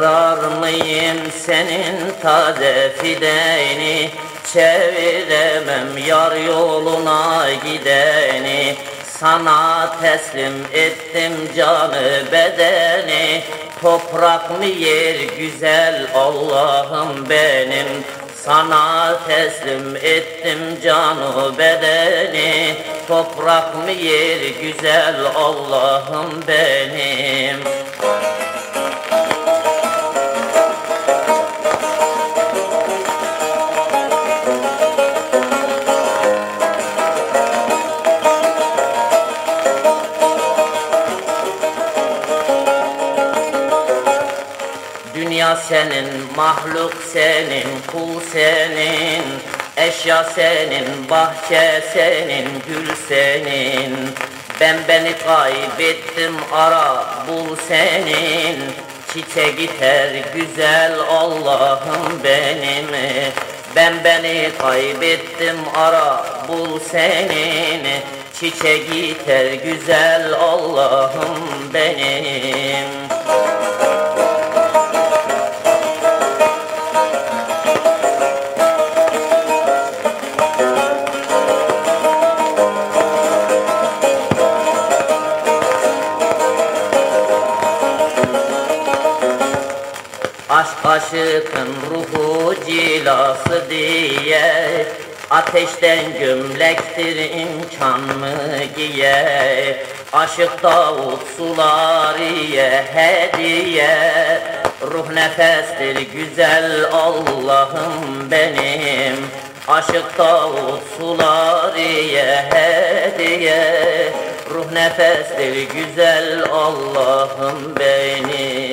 Bağımlıyım senin taze fideğini Çeviremem yar yoluna gideni. Sana teslim ettim canı bedeni. Toprak mı yer güzel Allah'ım benim? Sana teslim ettim canı bedeni. Toprak mı yer güzel Allah'ım benim Dünya senin, mahluk senin, kul senin Eşya senin, bahçe senin, gül senin. Ben beni kaybettim ara bul senin. Çiçek iter güzel Allah'ım benim. Ben beni kaybettim ara bul senin. Çiçek iter güzel Allah'ım benim Aşk aşıkın ruhu cilası diye Ateşten gömlektir imkan mı giye Aşık Davut sulariye hediye. Ruh nefestir güzel Allah'ım benim Aşık Davut sulariye hediye. Ruh nefestir güzel Allah'ım benim